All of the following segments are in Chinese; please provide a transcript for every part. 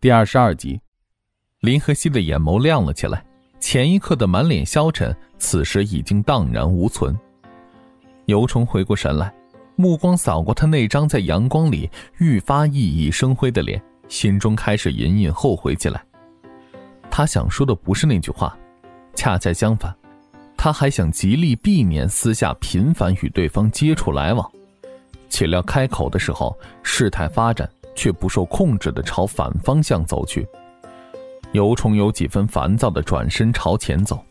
第二十二集，林和熙的眼眸亮了起来，前一刻的满脸消沉，此时已经荡然无存。尤虫回过神来，目光扫过他那张在阳光里愈发熠熠生辉的脸，心中开始隐隐后悔起来。他想说的不是那句话，恰恰相反，他还想极力避免私下频繁与对方接触来往，岂料开口的时候，事态发展。却不受控制的朝反方向走去，尤虫有几分烦躁的转身朝前走。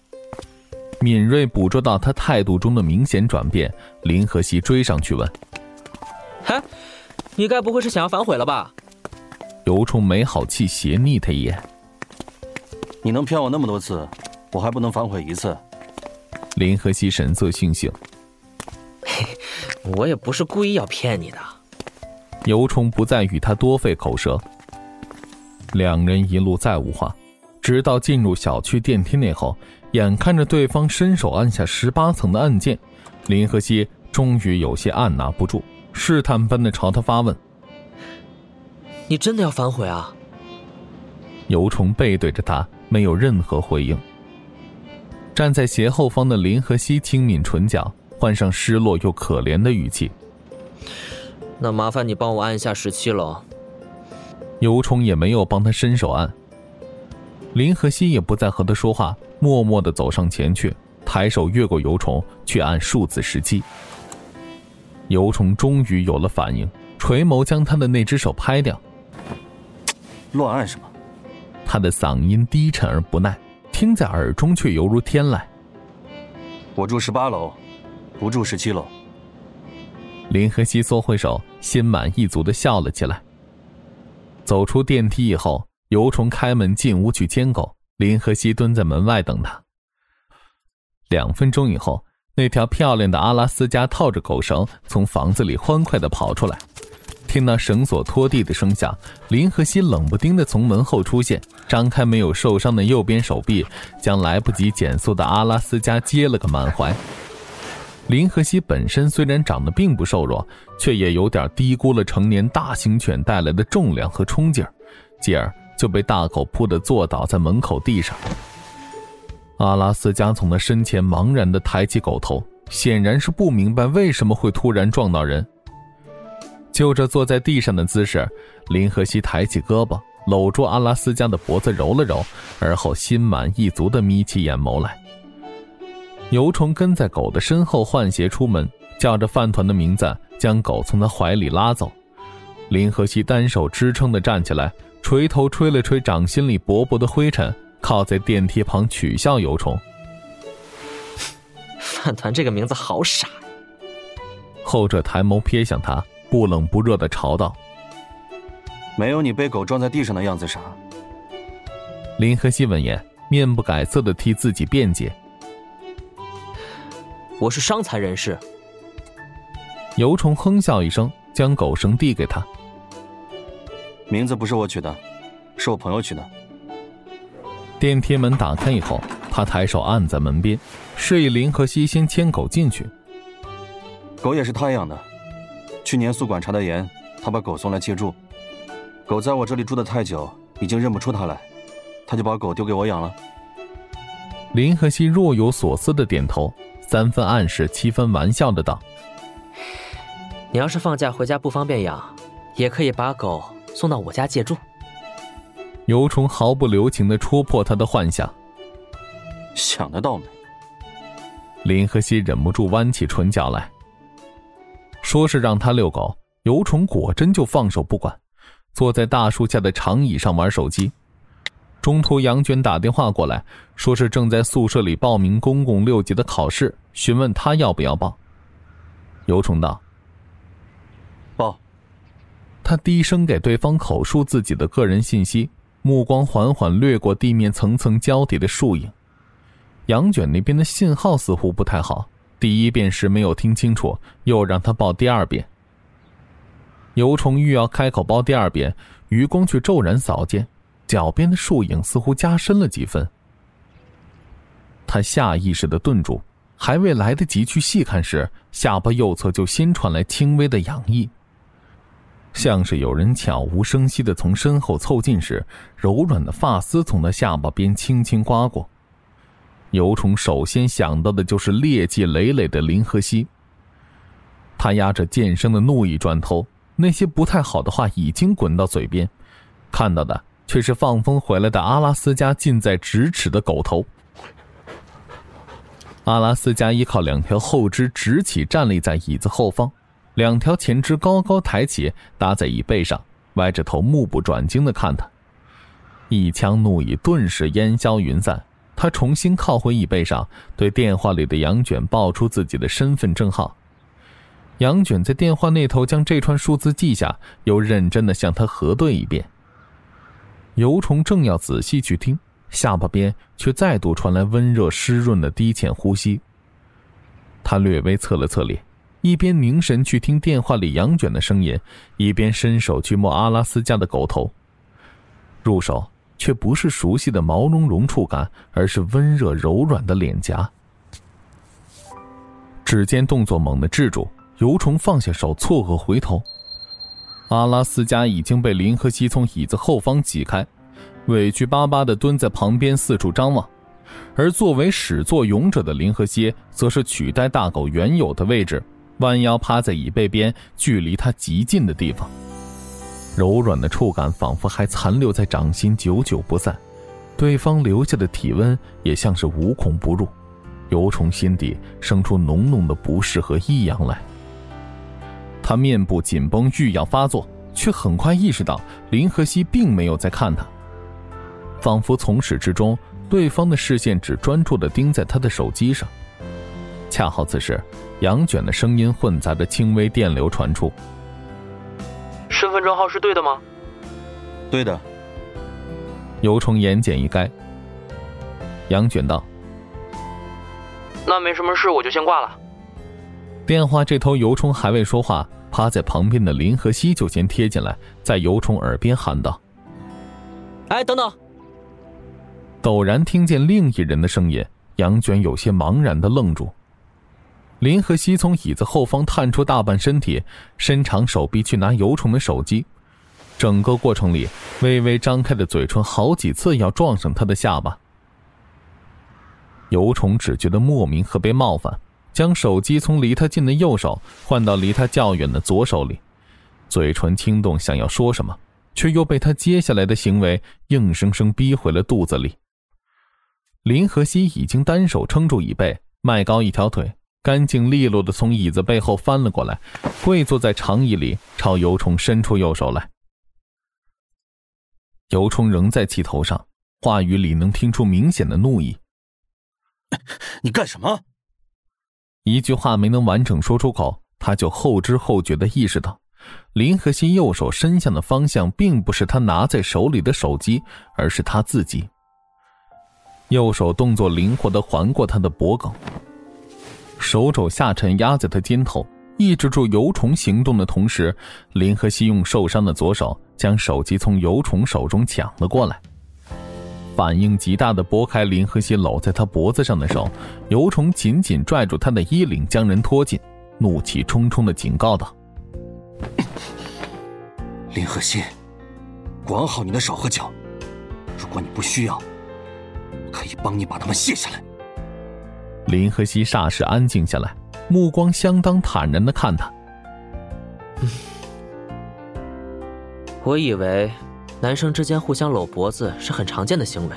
敏锐捕捉到他态度中的明显转变，林和熙追上去问：“嗨，你该不会是想要反悔了吧？”尤虫没好气斜睨他一眼：“你能骗我那么多次，我还不能反悔一次？”林和熙神色悻悻：“嘿，我也不是故意要骗你的。”尤虫不再与他多费口舌，两人一路再无话，直到进入小区电梯内后，眼看着对方伸手按下十八层的按键，林和熙终于有些按捺不住，试探般的朝他发问：“你真的要反悔啊？”尤虫背对着他，没有任何回应。站在斜后方的林和熙轻抿唇角，换上失落又可怜的语气。那麻烦你帮我按一下十七楼。尤虫也没有帮他伸手按。林和熙也不再和他说话，默默的走上前去，抬手越过尤虫去按数字十七。尤虫终于有了反应，垂眸将他的那只手拍掉。乱按什么？他的嗓音低沉而不耐，听在耳中却犹如天籁。我住十八楼，不住十七楼。林和熙缩回手，心满意足的笑了起来。走出电梯以后，尤虫开门进屋去牵狗，林和熙蹲在门外等他。两分钟以后，那条漂亮的阿拉斯加套着狗绳从房子里欢快的跑出来，听到绳索拖地的声响，林和熙冷不丁的从门后出现，张开没有受伤的右边手臂，将来不及减速的阿拉斯加接了个满怀。林和熙本身虽然长得并不瘦弱，却也有点低估了成年大型犬带来的重量和冲劲儿，继而就被大狗扑得坐倒在门口地上。阿拉斯加从他身前茫然地抬起狗头，显然是不明白为什么会突然撞到人。就这坐在地上的姿势，林和熙抬起胳膊搂住阿拉斯加的脖子揉了揉，而后心满意足地眯起眼眸来。尤虫跟在狗的身后换鞋出门，叫着饭团的名字，将狗从他怀里拉走。林和熙单手支撑的站起来，垂头吹了吹掌心里薄薄的灰尘，靠在电梯旁取笑尤虫：“饭团这个名字好傻。”后者抬眸瞥向他，不冷不热的嘲道：“没有你被狗撞在地上的样子傻。”林和熙闻言，面不改色的替自己辩解。我是伤残人士。尤虫哼笑一声，将狗绳递给他。名字不是我取的，是我朋友取的。电梯门打开以后，他抬手按在门边，示意林和西先牵狗进去。狗也是他养的，去年宿管查的严，他把狗送来借住。狗在我这里住的太久，已经认不出他来，他就把狗丢给我养了。林和西若有所思的点头。三分暗示，七分玩笑的道：“你要是放假回家不方便养，也可以把狗送到我家借住。”尤虫毫不留情的戳破他的幻想。想得到没？林和熙忍不住弯起唇角来。说是让他遛狗，尤虫果真就放手不管，坐在大树下的长椅上玩手机。中途，杨娟打电话过来，说是正在宿舍里报名公共六级的考试，询问他要不要报。尤崇道：“报。”他低声给对方口述自己的个人信息，目光缓缓掠过地面层层交叠的树影。杨卷那边的信号似乎不太好，第一遍时没有听清楚，又让他报第二遍。尤崇欲要开口报第二遍，余光却骤然扫见。脚边的树影似乎加深了几分，他下意识的顿住，还未来得及去细看时，下巴右侧就先传来轻微的痒意。像是有人悄无声息的从身后凑近时，柔软的发丝从他下巴边轻轻刮过。尤虫首先想到的就是劣迹累累的林和熙。他压着渐生的怒意转头，那些不太好的话已经滚到嘴边，看到的却是放风回来的阿拉斯加近在咫尺的狗头。阿拉斯加依靠两条后肢直起站立在椅子后方。两条前肢高高抬起，搭在椅背上，歪着头，目不转睛的看他。一腔怒意顿时烟消云散。他重新靠回椅背上，对电话里的杨卷报出自己的身份证号。杨卷在电话那头将这串数字记下，又认真的向他核对一遍。尤虫正要仔细去听，下巴边却再度传来温热湿润的低浅呼吸。他略微侧了侧脸。一边凝神去听电话里杨卷的声音，一边伸手去摸阿拉斯加的狗头。入手却不是熟悉的毛茸茸触感，而是温热柔软的脸颊。指尖动作猛地制住，尤虫放下手，错愕回头。阿拉斯加已经被林和熙从椅子后方挤开，委屈巴巴的蹲在旁边四处张望，而作为始作俑者的林和熙，则是取代大狗原有的位置。弯腰趴在椅背边，距离他极近的地方，柔软的触感仿佛还残留在掌心，久久不散。对方留下的体温也像是无孔不入，尤虫心底生出浓浓的不适和异样来。他面部紧绷，欲要发作，却很快意识到林和熙并没有在看他，仿佛从始至终，对方的视线只专注的盯在他的手机上。恰好此时。杨卷的声音混杂着轻微电流传出。身份证号是对的吗？对的。尤虫言简意赅。杨卷道：“那没什么事，我就先挂了。”电话这头，尤虫还未说话，趴在旁边的林和熙就先贴进来，在尤虫耳边喊道：“哎，等等！”陡然听见另一人的声音，杨卷有些茫然的愣住。林和熙从椅子后方探出大半身体，伸长手臂去拿尤虫的手机，整个过程里，微微张开的嘴唇好几次要撞上他的下巴。尤虫只觉得莫名和被冒犯，将手机从离他近的右手换到离他较远的左手里，嘴唇轻动，想要说什么，却又被他接下来的行为硬生生逼回了肚子里。林和熙已经单手撑住椅背，迈高一条腿。干净利落的从椅子背后翻了过来，跪坐在长椅里，朝尤虫伸出右手来。尤虫仍在气头上，话语里能听出明显的怒意。你干什么？一句话没能完整说出口，他就后知后觉的意识到，林和熙右手伸向的方向并不是他拿在手里的手机，而是他自己。右手动作灵活的环过他的脖颈。手肘下沉，压在他肩头，抑制住游虫行动的同时，林和熙用受伤的左手将手机从游虫手中抢了过来。反应极大的拨开林和熙搂在他脖子上的手，尤虫紧紧拽住他的衣领，将人拖近，怒气冲冲的警告道：“ 林和熙，管好你的手和脚，如果你不需要，我可以帮你把它们卸下来。”林和熙霎时安静下来，目光相当坦然的看他。我以为男生之间互相搂脖子是很常见的行为。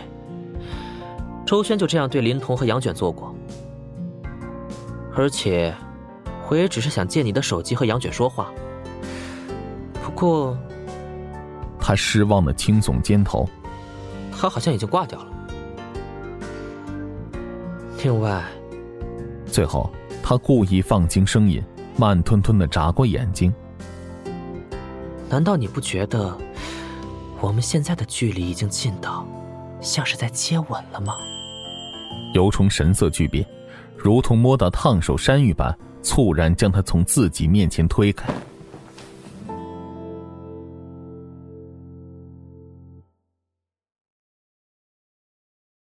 周轩就这样对林童和杨卷做过，而且我也只是想借你的手机和杨卷说话。不过，他失望的轻耸肩头，他好像已经挂掉了。另外。最后，他故意放轻声音，慢吞吞的眨过眼睛。难道你不觉得我们现在的距离已经近到像是在接吻了吗？尤虫神色巨变，如同摸到烫手山芋般，猝然将他从自己面前推开。